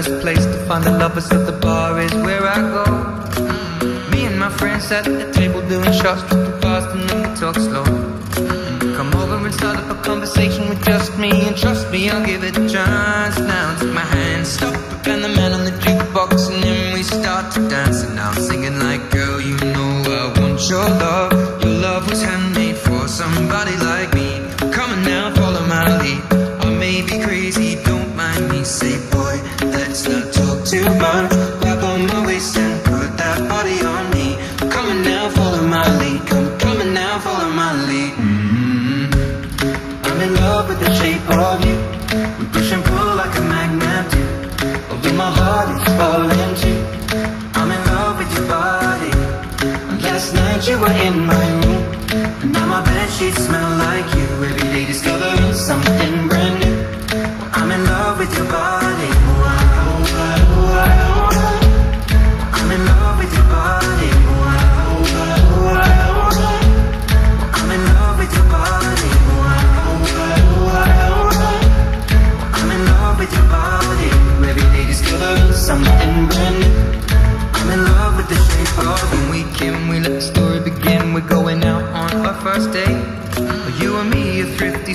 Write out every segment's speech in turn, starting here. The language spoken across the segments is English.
best place to find the lovers at the bar is where I go. Mm. Me and my friends at the table doing shots, drinking fast, and then we talk slow. Mm. Come over and start up a conversation with just me, and trust me, I'll give it a chance. Now take my hand, stop, and the man on the jukebox, and then we start to dance. And I'm singing like, girl, you know I want your love. And put that body on me. Now, follow my lead. Now, follow my lead. Mm-hmm. I'm in love with the shape of you. We pull like a magnet do. My heart is falling too. I'm in love with your body. Last night you were in my room. And now my smell like you. Every day discovering something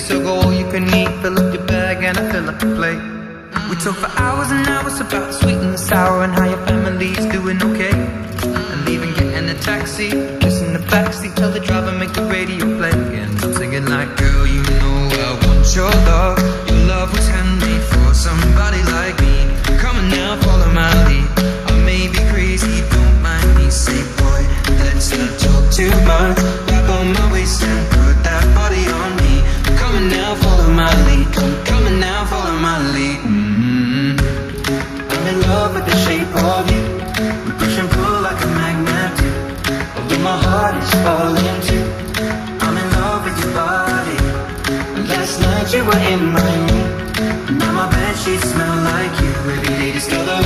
50, so go all you can eat. Fill up your bag and I fill up the plate. We talk for hours and hours about sweet and sour and how your family's doing okay. And even getting a taxi, kissing in the backseat, tell the driver make the radio play. And I'm singing like, girl, you know I want your love. Your love was handmade for somebody like me. Night you